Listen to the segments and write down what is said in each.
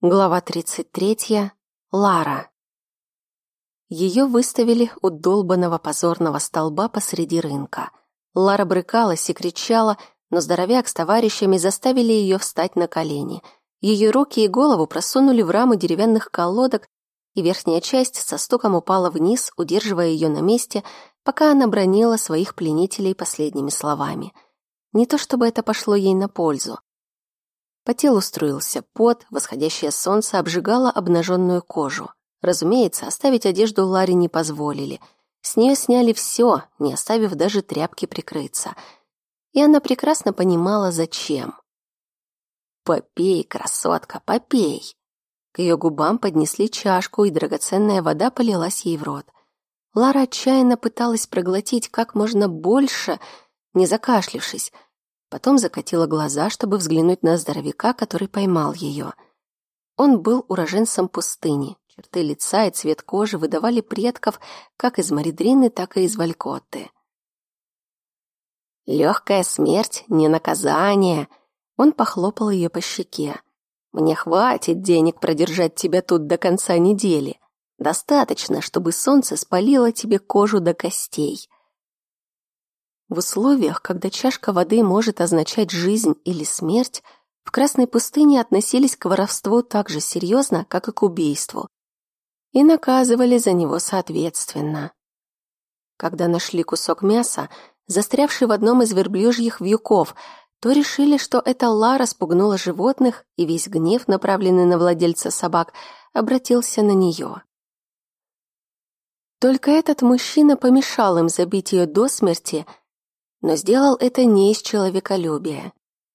Глава 33. Лара. Ее выставили у долбанного позорного столба посреди рынка. Лара брыкалась и кричала, но здоровяк с товарищами заставили ее встать на колени. Ее руки и голову просунули в рамы деревянных колодок, и верхняя часть со стуком упала вниз, удерживая ее на месте, пока она бронила своих пленителей последними словами. Не то чтобы это пошло ей на пользу. По телу струился пот, восходящее солнце обжигало обнаженную кожу. Разумеется, оставить одежду Ларе не позволили. С нее сняли все, не оставив даже тряпки прикрыться. И она прекрасно понимала, зачем. «Попей, красотка, попей!» К ее губам поднесли чашку, и драгоценная вода полилась ей в рот. Лара отчаянно пыталась проглотить как можно больше, не закашлившись, Потом закатила глаза, чтобы взглянуть на здоровяка, который поймал ее. Он был уроженцем пустыни. Черты лица и цвет кожи выдавали предков как из Маридрины, так и из Валькотты. «Легкая смерть, не наказание!» Он похлопал ее по щеке. «Мне хватит денег продержать тебя тут до конца недели. Достаточно, чтобы солнце спалило тебе кожу до костей. В условиях, когда чашка воды может означать жизнь или смерть, в Красной пустыне относились к воровству так же серьезно, как и к убийству, и наказывали за него соответственно. Когда нашли кусок мяса, застрявший в одном из верблюжьих вьюков, то решили, что это Лара спугнула животных, и весь гнев, направленный на владельца собак, обратился на нее. Только этот мужчина помешал им забить ее до смерти но сделал это не из человеколюбия.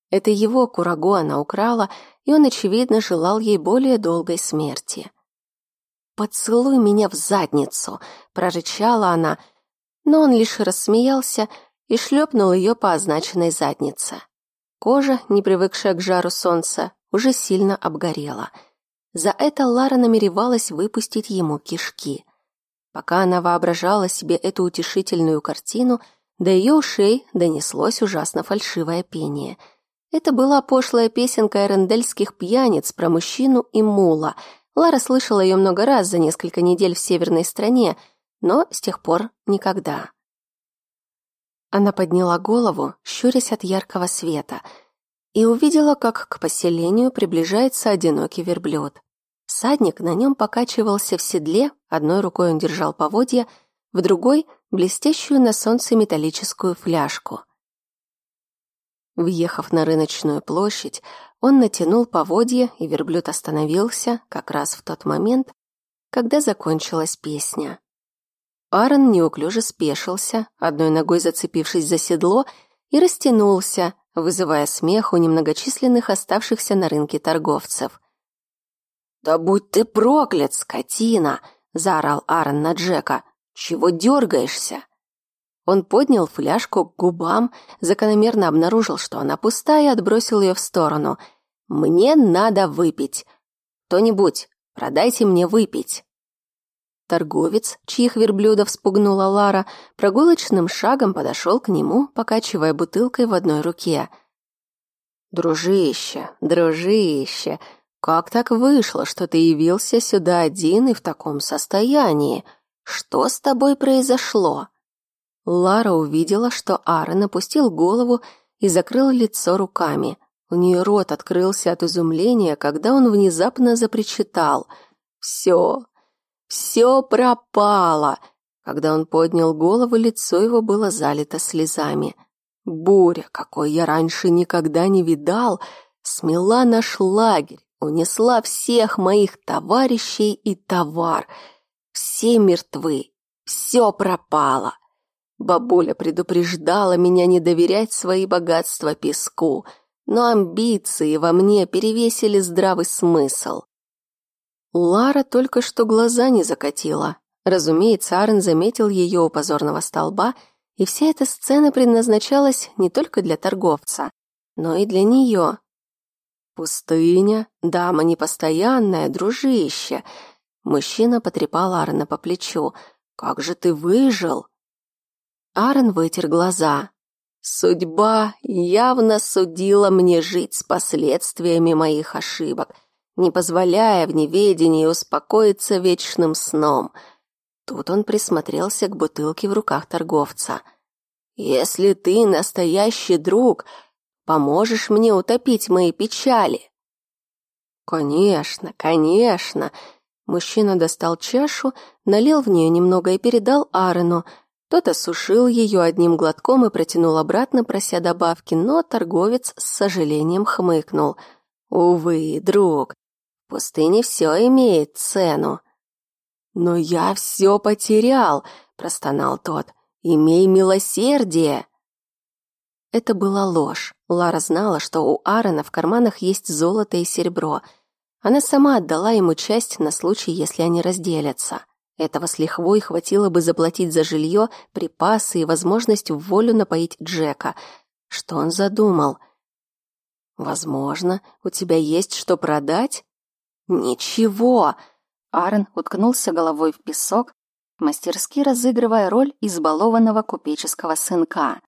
Это его курагу она украла, и он, очевидно, желал ей более долгой смерти. «Поцелуй меня в задницу!» — прорычала она, но он лишь рассмеялся и шлепнул ее по означенной заднице. Кожа, не привыкшая к жару солнца, уже сильно обгорела. За это Лара намеревалась выпустить ему кишки. Пока она воображала себе эту утешительную картину — до ее ушей донеслось ужасно фальшивое пение. Это была пошлая песенка эрендельских пьяниц про мужчину и мула. Лара слышала ее много раз за несколько недель в северной стране, но с тех пор никогда. Она подняла голову, щурясь от яркого света, и увидела, как к поселению приближается одинокий верблюд. Садник на нем покачивался в седле, одной рукой он держал поводья, в другой — блестящую на солнце металлическую фляжку. Въехав на рыночную площадь, он натянул поводья, и верблюд остановился как раз в тот момент, когда закончилась песня. Аарон неуклюже спешился, одной ногой зацепившись за седло, и растянулся, вызывая смех у немногочисленных оставшихся на рынке торговцев. «Да будь ты проклят, скотина!» — заорал Аарон на Джека. «Чего дергаешься?» Он поднял фляжку к губам, закономерно обнаружил, что она пустая, и отбросил ее в сторону. «Мне надо выпить. Кто-нибудь, продайте мне выпить». Торговец, чьих верблюдов спугнула Лара, прогулочным шагом подошел к нему, покачивая бутылкой в одной руке. «Дружище, дружище, как так вышло, что ты явился сюда один и в таком состоянии?» Что с тобой произошло?» Лара увидела, что Аарон опустил голову и закрыл лицо руками. У нее рот открылся от изумления, когда он внезапно запричитал. «Все, все пропало!» Когда он поднял голову, лицо его было залито слезами. «Буря, какой я раньше никогда не видал, смела наш лагерь, унесла всех моих товарищей и товар — все мертвы, все пропало. Бабуля предупреждала меня не доверять свои богатства песку, но амбиции во мне перевесили здравый смысл. Лара только что глаза не закатила. Разумеется, Арен заметил ее у позорного столба, и вся эта сцена предназначалась не только для торговца, но и для нее. Пустыня, дама непостоянная, дружище — Мужчина потрепал Аарона по плечу. «Как же ты выжил?» Аарон вытер глаза. «Судьба явно судила мне жить с последствиями моих ошибок. не позволяя в неведении успокоиться вечным сном. Тут он присмотрелся к бутылке в руках торговца. «Если ты настоящий друг, поможешь мне утопить мои печали». «Конечно, конечно!» Мужчина достал чашу, налил в нее немного и передал Аарону. Тот осушил ее одним глотком и протянул обратно, прося добавки, но торговец с сожалением хмыкнул. «Увы, друг, в пустыне все имеет цену». «Но я все потерял», — простонал тот. «Имей милосердие». Это была ложь. Лара знала, что у Аарона в карманах есть золото и серебро — она сама отдала ему часть на случай, если они разделятся. Этого с лихвой хватило бы заплатить за жилье, припасы и возможность в волю напоить Джека. Что он задумал? «Возможно, у тебя есть что продать?» «Ничего!» Аарон уткнулся головой в песок, мастерски разыгрывая роль избалованного купеческого сынка.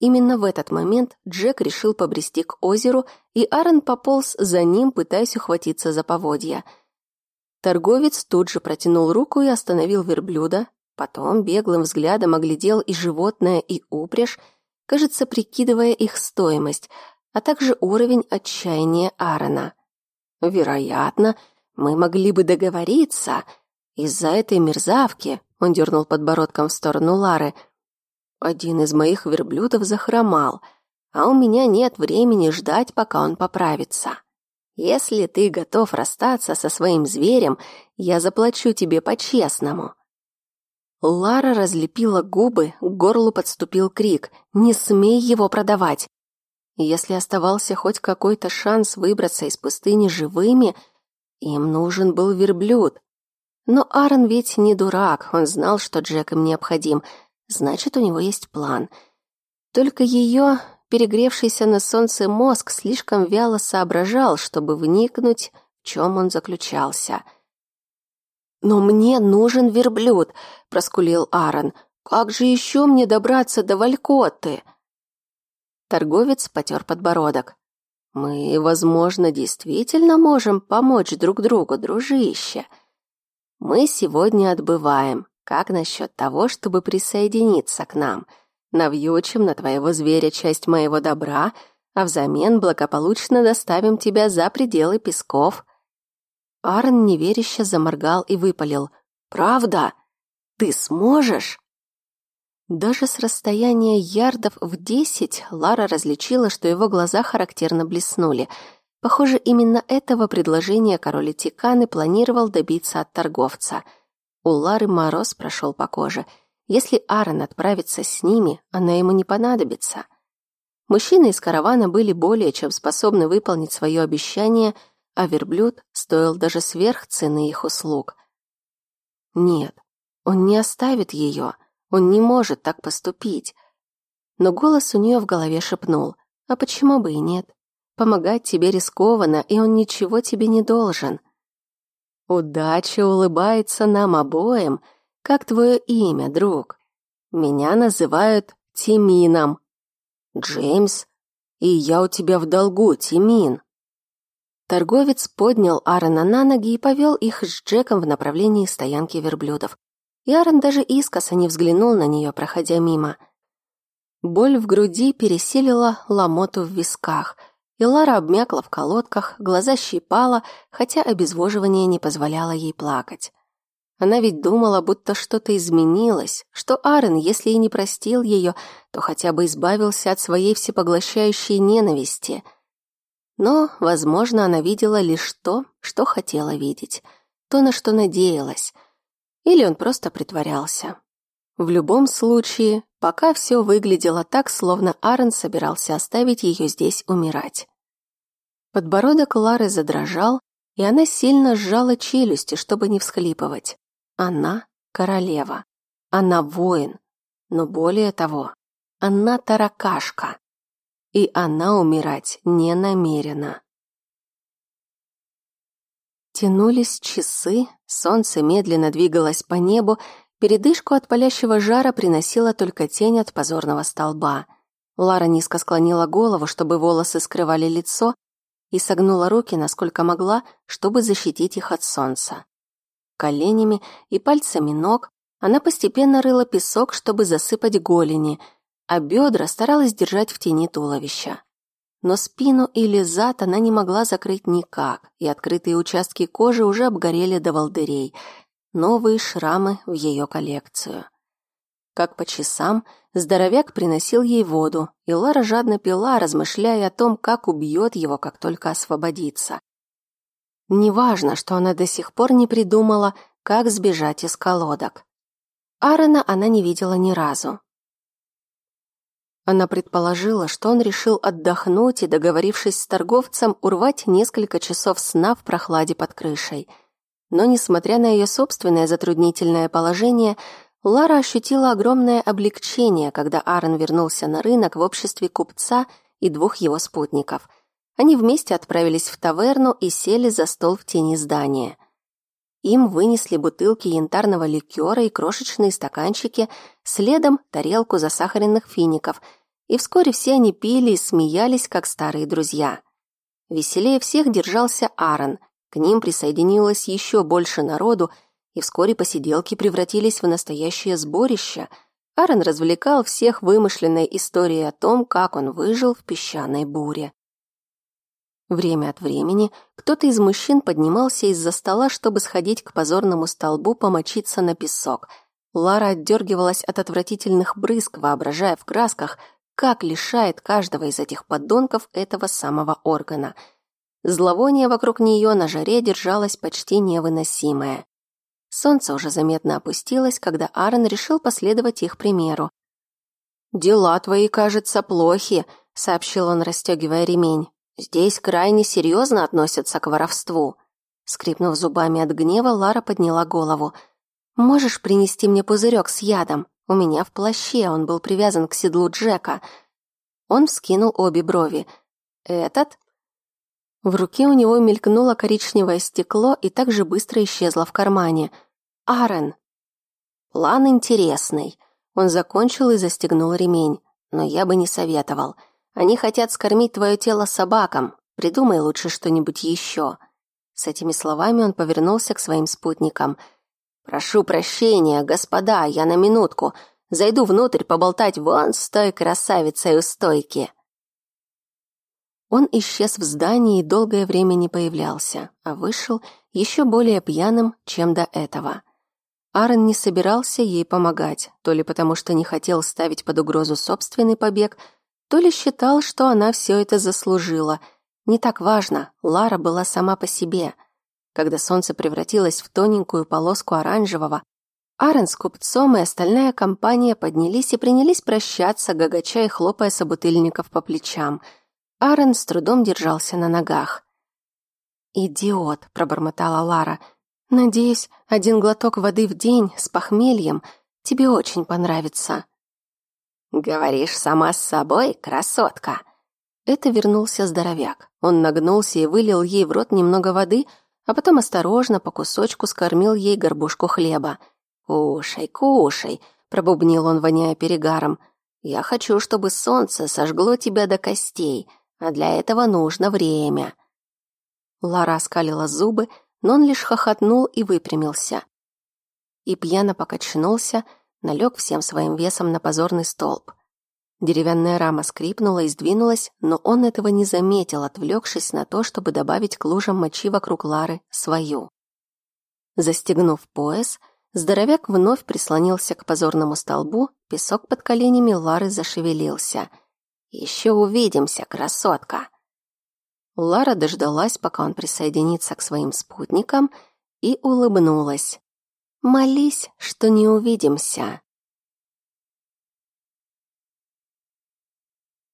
Именно в этот момент Джек решил побрести к озеру, и Аарон пополз за ним, пытаясь ухватиться за поводья. Торговец тут же протянул руку и остановил верблюда, потом беглым взглядом оглядел и животное, и упряжь, кажется, прикидывая их стоимость, а также уровень отчаяния Аарона. «Вероятно, мы могли бы договориться. Из-за этой мерзавки», — он дернул подбородком в сторону Лары — один из моих верблюдов захромал, а у меня нет времени ждать, пока он поправится. Если ты готов расстаться со своим зверем, я заплачу тебе по-честному». Лара разлепила губы, к горлу подступил крик «Не смей его продавать!». Если оставался хоть какой-то шанс выбраться из пустыни живыми, им нужен был верблюд. Но Аарон ведь не дурак, он знал, что Джек им необходим — Значит, у него есть план. Только ее перегревшийся на солнце мозг слишком вяло соображал, чтобы вникнуть, в чем он заключался. «Но мне нужен верблюд», — проскулил Аарон. «Как же еще мне добраться до Валькотты?» Торговец потер подбородок. «Мы, возможно, действительно можем помочь друг другу, дружище. Мы сегодня отбываем. Как насчет того, чтобы присоединиться к нам? Навьючим на твоего зверя часть моего добра, а взамен благополучно доставим тебя за пределы песков». Арн неверяще заморгал и выпалил. «Правда? Ты сможешь?» Даже с расстояния ярдов в десять Лара различила, что его глаза характерно блеснули. Похоже, именно этого предложения король Тиканы планировал добиться от торговца — у Лары мороз прошел по коже. Если Аарон отправится с ними, она ему не понадобится. Мужчины из каравана были более чем способны выполнить свое обещание, а верблюд стоил даже сверх цены их услуг. Нет, он не оставит ее, он не может так поступить. Но голос у нее в голове шепнул, а почему бы и нет? Помогать тебе рискованно, и он ничего тебе не должен. Удача улыбается нам обоим. Как твое имя, друг? Меня называют Тимином. Джеймс, и я у тебя в долгу, Тимин. Торговец поднял Аарона на ноги и повел их с Джеком в направлении стоянки верблюдов. И Аарон даже искоса не взглянул на нее, проходя мимо. Боль в груди переселила ломоту в висках — и Лара обмякла в колодках, глаза щипала, хотя обезвоживание не позволяло ей плакать. Она ведь думала, будто что-то изменилось, что Аарон, если и не простил ее, то хотя бы избавился от своей всепоглощающей ненависти. Но, возможно, она видела лишь то, что хотела видеть, то, на что надеялась. Или он просто притворялся. В любом случае, пока все выглядело так, словно Аарон собирался оставить ее здесь умирать. Подбородок Лары задрожал, и она сильно сжала челюсти, чтобы не всхлипывать. Она королева. Она воин. Но более того, она таракашка. И она умирать не намерена. Тянулись часы, солнце медленно двигалось по небу, передышку от палящего жара приносила только тень от позорного столба. Лара низко склонила голову, чтобы волосы скрывали лицо, и согнула руки, насколько могла, чтобы защитить их от солнца. Коленями и пальцами ног она постепенно рыла песок, чтобы засыпать голени, а бедра старалась держать в тени туловища. Но спину или зад она не могла закрыть никак, и открытые участки кожи уже обгорели до волдырей. Новые шрамы в ее коллекцию. Как по часам здоровяк приносил ей воду, и Лара жадно пила, размышляя о том, как убьет его, как только освободится. Неважно, что она до сих пор не придумала, как сбежать из колодок. Аарона она не видела ни разу. Она предположила, что он решил отдохнуть и, договорившись с торговцем, урвать несколько часов сна в прохладе под крышей. Но, несмотря на ее собственное затруднительное положение, Лара ощутила огромное облегчение, когда Аарон вернулся на рынок в обществе купца и двух его спутников. Они вместе отправились в таверну и сели за стол в тени здания. Им вынесли бутылки янтарного ликера и крошечные стаканчики, следом тарелку засахаренных фиников – и вскоре все они пили и смеялись, как старые друзья. Веселее всех держался Аарон, к ним присоединилось еще больше народу, и вскоре посиделки превратились в настоящее сборище. Аарон развлекал всех вымышленной историей о том, как он выжил в песчаной буре. Время от времени кто-то из мужчин поднимался из-за стола, чтобы сходить к позорному столбу помочиться на песок. Лара отдергивалась от отвратительных брызг, воображая в красках, как лишает каждого из этих подонков этого самого органа. Зловоние вокруг нее на жаре держалось почти невыносимое. Солнце уже заметно опустилось, когда Аарон решил последовать их примеру. «Дела твои, кажется, плохи», — сообщил он, расстегивая ремень. «Здесь крайне серьезно относятся к воровству». Скрипнув зубами от гнева, Лара подняла голову. «Можешь принести мне пузырек с ядом?» У меня в плаще он был привязан к седлу Джека. Он вскинул обе брови. «Этот?» В руке у него мелькнуло коричневое стекло и так же быстро исчезло в кармане. «Арен!» «План интересный». Он закончил и застегнул ремень. «Но я бы не советовал. Они хотят скормить твое тело собакам. Придумай лучше что-нибудь еще». С этими словами он повернулся к своим спутникам – «Прошу прощения, господа, я на минутку. Зайду внутрь поболтать вон с той красавицей у стойки». Он исчез в здании и долгое время не появлялся, а вышел еще более пьяным, чем до этого. Аарон не собирался ей помогать, то ли потому, что не хотел ставить под угрозу собственный побег, то ли считал, что она все это заслужила. Не так важно, Лара была сама по себе — когда солнце превратилось в тоненькую полоску оранжевого, Аарон с купцом и остальная компания поднялись и принялись прощаться, гагача и хлопая собутыльников по плечам. Аарон с трудом держался на ногах. «Идиот», — пробормотала Лара. «Надеюсь, один глоток воды в день с похмельем тебе очень понравится». «Говоришь сама с собой, красотка?» Это вернулся здоровяк. Он нагнулся и вылил ей в рот немного воды — а потом осторожно по кусочку скормил ей горбушку хлеба. «Кушай, кушай», — пробубнил он, воняя перегаром. «Я хочу, чтобы солнце сожгло тебя до костей, а для этого нужно время». Лара скалила зубы, но он лишь хохотнул и выпрямился. И пьяно покачнулся, налег всем своим весом на позорный столб. Деревянная рама скрипнула и сдвинулась, но он этого не заметил, отвлекшись на то, чтобы добавить к лужам мочи вокруг Лары свою. Застегнув пояс, здоровяк вновь прислонился к позорному столбу, песок под коленями Лары зашевелился. «Еще увидимся, красотка!» Лара дождалась, пока он присоединится к своим спутникам, и улыбнулась. «Молись, что не увидимся!»